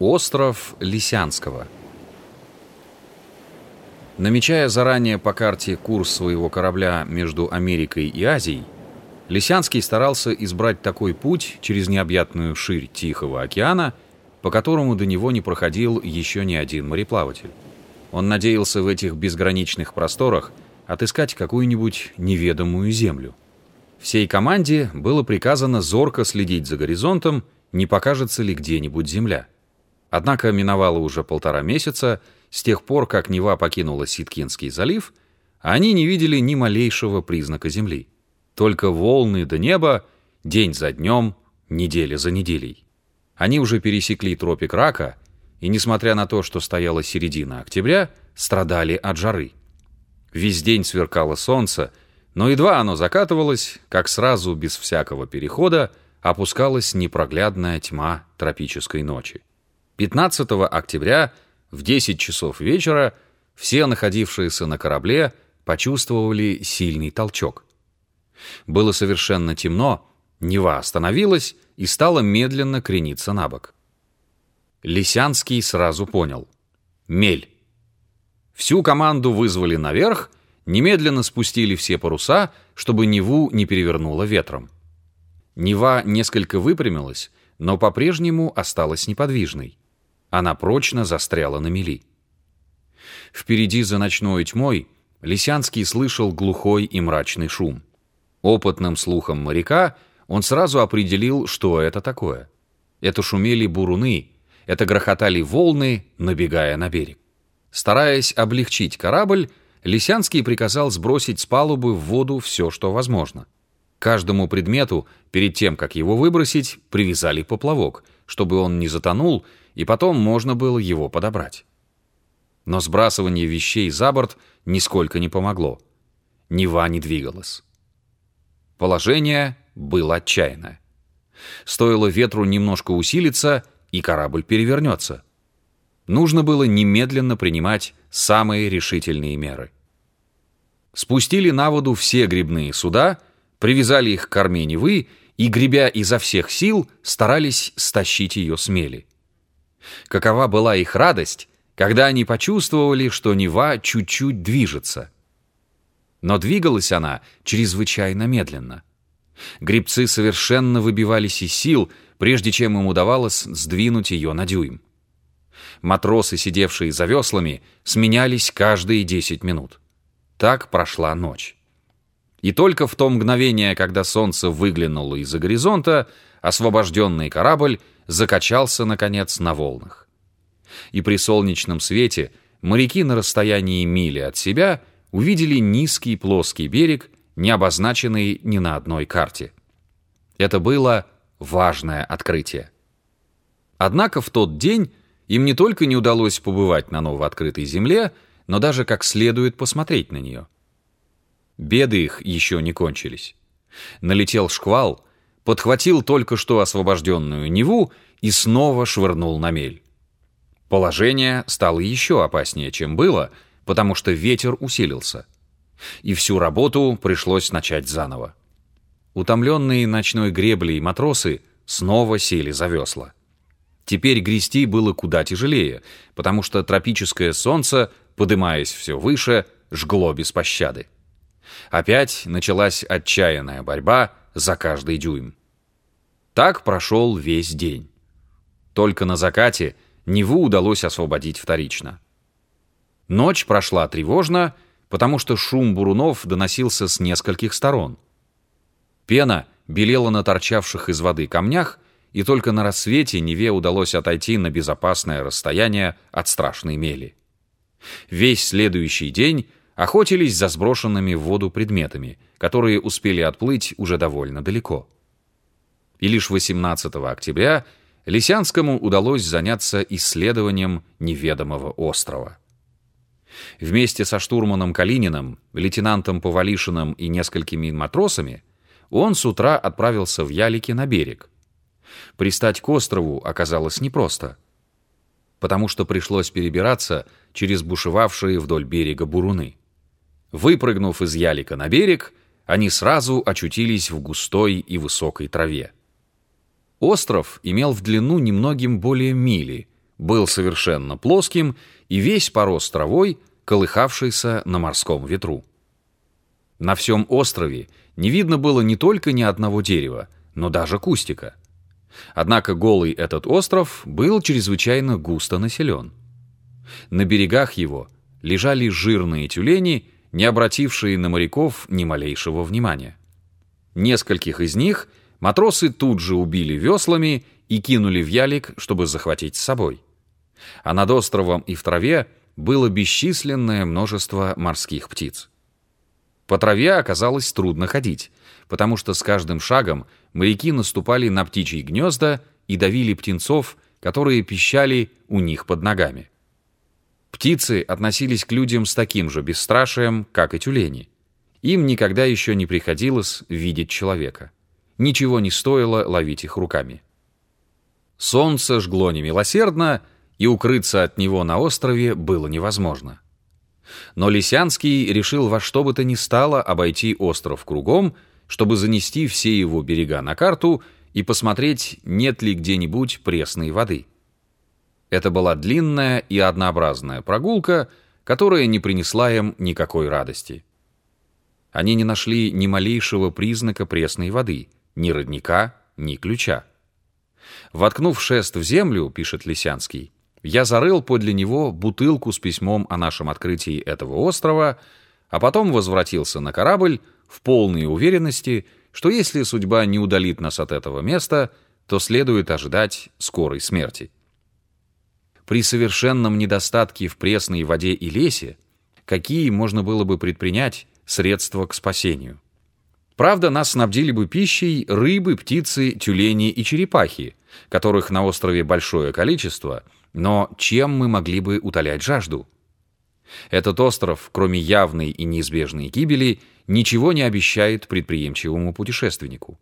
Остров Лисянского Намечая заранее по карте курс своего корабля между Америкой и Азией, Лисянский старался избрать такой путь через необъятную ширь Тихого океана, по которому до него не проходил еще ни один мореплаватель. Он надеялся в этих безграничных просторах отыскать какую-нибудь неведомую землю. Всей команде было приказано зорко следить за горизонтом, не покажется ли где-нибудь земля. Однако миновало уже полтора месяца с тех пор, как Нева покинула Ситкинский залив, они не видели ни малейшего признака земли. Только волны до неба, день за днем, неделя за неделей. Они уже пересекли тропик Рака, и, несмотря на то, что стояла середина октября, страдали от жары. Весь день сверкало солнце, но едва оно закатывалось, как сразу, без всякого перехода, опускалась непроглядная тьма тропической ночи. 15 октября в 10 часов вечера все находившиеся на корабле почувствовали сильный толчок. Было совершенно темно, Нева остановилась и стала медленно крениться на бок. Лисянский сразу понял. Мель. Всю команду вызвали наверх, немедленно спустили все паруса, чтобы Неву не перевернуло ветром. Нева несколько выпрямилась, но по-прежнему осталась неподвижной. Она прочно застряла на мели. Впереди за ночной тьмой Лисянский слышал глухой и мрачный шум. Опытным слухом моряка он сразу определил, что это такое. Это шумели буруны, это грохотали волны, набегая на берег. Стараясь облегчить корабль, Лисянский приказал сбросить с палубы в воду все, что возможно. Каждому предмету, перед тем, как его выбросить, привязали поплавок, чтобы он не затонул, и потом можно было его подобрать. Но сбрасывание вещей за борт нисколько не помогло. Нева не двигалась. Положение было отчаянное. Стоило ветру немножко усилиться, и корабль перевернется. Нужно было немедленно принимать самые решительные меры. Спустили на воду все грибные суда, привязали их к корме Невы и, гребя изо всех сил, старались стащить ее с мели. Какова была их радость, когда они почувствовали, что Нева чуть-чуть движется. Но двигалась она чрезвычайно медленно. Грибцы совершенно выбивались из сил, прежде чем им удавалось сдвинуть ее на дюйм. Матросы, сидевшие за веслами, сменялись каждые десять минут. Так прошла ночь. И только в то мгновение, когда солнце выглянуло из-за горизонта, освобожденный корабль закачался, наконец, на волнах. И при солнечном свете моряки на расстоянии мили от себя увидели низкий плоский берег, не обозначенный ни на одной карте. Это было важное открытие. Однако в тот день им не только не удалось побывать на новооткрытой земле, но даже как следует посмотреть на нее. Беды их еще не кончились. Налетел шквал, подхватил только что освобожденную Неву и снова швырнул на мель. Положение стало еще опаснее, чем было, потому что ветер усилился. И всю работу пришлось начать заново. Утомленные ночной греблей матросы снова сели за весла. Теперь грести было куда тяжелее, потому что тропическое солнце, подымаясь все выше, жгло без пощады. Опять началась отчаянная борьба за каждый дюйм. Так прошел весь день. Только на закате Неву удалось освободить вторично. Ночь прошла тревожно, потому что шум бурунов доносился с нескольких сторон. Пена белела на торчавших из воды камнях, и только на рассвете Неве удалось отойти на безопасное расстояние от страшной мели. Весь следующий день охотились за сброшенными в воду предметами, которые успели отплыть уже довольно далеко. И лишь 18 октября Лисянскому удалось заняться исследованием неведомого острова. Вместе со штурманом Калининым, лейтенантом Повалишиным и несколькими матросами он с утра отправился в Ялике на берег. Пристать к острову оказалось непросто, потому что пришлось перебираться через бушевавшие вдоль берега буруны. Выпрыгнув из Ялика на берег, они сразу очутились в густой и высокой траве. Остров имел в длину немногим более мили, был совершенно плоским и весь порос травой, колыхавшейся на морском ветру. На всем острове не видно было не только ни одного дерева, но даже кустика. Однако голый этот остров был чрезвычайно густо населен. На берегах его лежали жирные тюлени, не обратившие на моряков ни малейшего внимания. Нескольких из них матросы тут же убили веслами и кинули в ялик, чтобы захватить с собой. А над островом и в траве было бесчисленное множество морских птиц. По траве оказалось трудно ходить, потому что с каждым шагом моряки наступали на птичьи гнезда и давили птенцов, которые пищали у них под ногами. Птицы относились к людям с таким же бесстрашием, как и тюлени. Им никогда еще не приходилось видеть человека. Ничего не стоило ловить их руками. Солнце жгло немилосердно, и укрыться от него на острове было невозможно. Но Лисянский решил во что бы то ни стало обойти остров кругом, чтобы занести все его берега на карту и посмотреть, нет ли где-нибудь пресной воды. Это была длинная и однообразная прогулка, которая не принесла им никакой радости. Они не нашли ни малейшего признака пресной воды, ни родника, ни ключа. Воткнув шест в землю, пишет Лисянский, я зарыл подле него бутылку с письмом о нашем открытии этого острова, а потом возвратился на корабль в полной уверенности, что если судьба не удалит нас от этого места, то следует ожидать скорой смерти. При совершенном недостатке в пресной воде и лесе, какие можно было бы предпринять средства к спасению? Правда, нас снабдили бы пищей рыбы, птицы, тюлени и черепахи, которых на острове большое количество – но чем мы могли бы утолять жажду? Этот остров, кроме явной и неизбежной гибели, ничего не обещает предприимчивому путешественнику.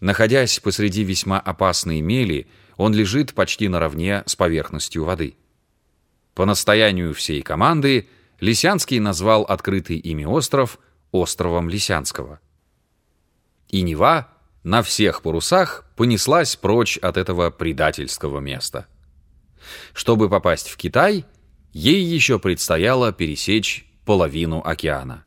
Находясь посреди весьма опасной мели, он лежит почти наравне с поверхностью воды. По настоянию всей команды Лисянский назвал открытый ими остров островом Лисянского. И Нева на всех парусах понеслась прочь от этого предательского места. Чтобы попасть в Китай, ей еще предстояло пересечь половину океана.